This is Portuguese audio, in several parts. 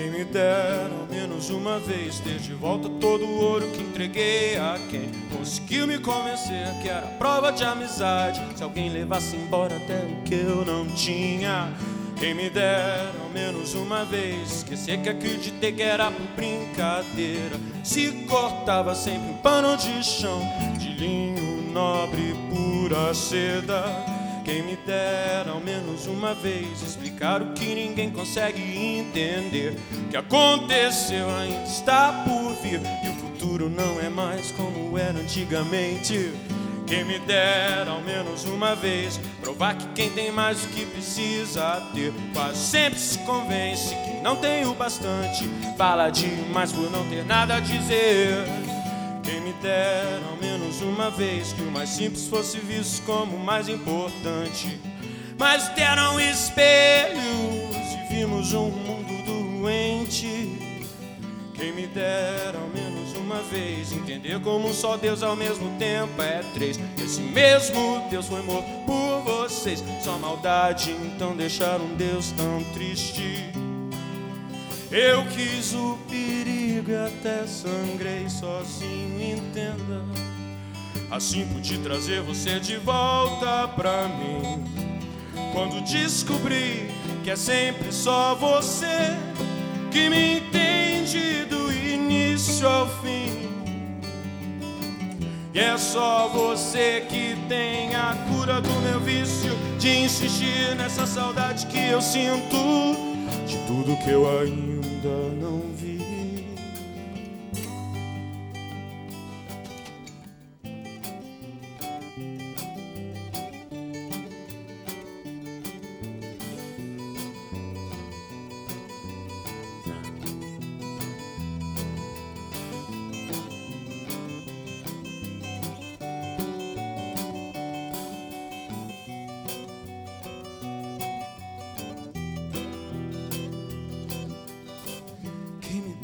me dera ao menos uma vez ter de volta todo o ouro que entreguei a quem conseguiu me convencer que era prova de amizade. Se alguém levasse embora até o que eu não tinha. Quem me dera ao menos uma vez esquecer que acreditei que era por brincadeira. Se cortava sempre um pano de chão de linho nobre pura seda. Quem me dera ao menos uma vez explicar o que ninguém consegue entender. Que aconteceu ainda está por vir e o futuro não é mais como era antigamente. Quem me dera ao menos uma vez provar que quem tem mais do que precisa ter quase sempre se convence que não tem o bastante. Fala demais por não ter nada a dizer. Quem me dera ao menos uma vez que o mais simples fosse visto como o mais importante. Mas deram espelhos e vimos um mundo doente. Quem me dera ao menos uma vez entender como um só Deus ao mesmo tempo é três. Esse mesmo Deus foi morto por vocês. Só maldade então deixar um Deus tão triste. Eu quis o perigo e até sangrei sozinho, entenda. Assim pude trazer você de volta pra mim. Quando descobri que é sempre só você que me entende do início ao fim. E é só você que tem a cura do meu vício de insistir nessa saudade que eu sinto de tudo que eu ainda não vi.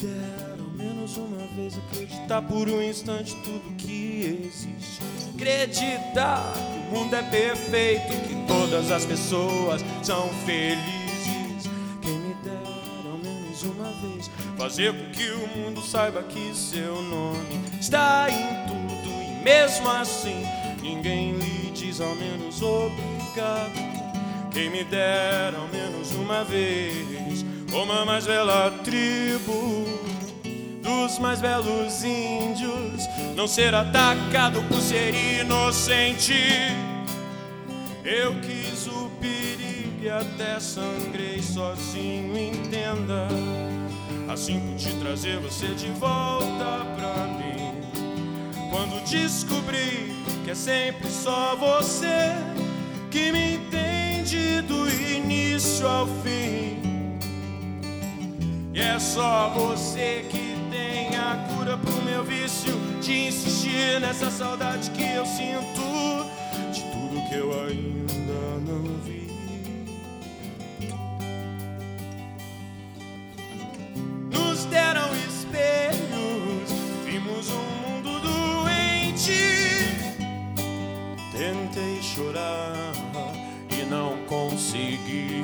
Dera ao menos uma vez acreditar por um instante tudo que existe. Acreditar que o mundo é perfeito, que todas as pessoas são felizes. Quem me dera ao menos uma vez fazer com que o mundo saiba que seu nome está em tudo e mesmo assim ninguém lhe diz ao menos obrigado. Quem me dera ao menos uma vez como a mais bela tribo dos mais belos índios não ser atacado por ser inocente. Eu quis o perigo e até sangrei sozinho, entenda. Assim pude trazer você de volta pra mim. Quando descobri que é sempre só você que me entende do início ao fim. É só você que tem a cura pro meu vício de insistir nessa saudade que eu sinto de tudo que eu ainda não vi. Nos deram espelhos, vimos um mundo doente. Tentei chorar e não consegui.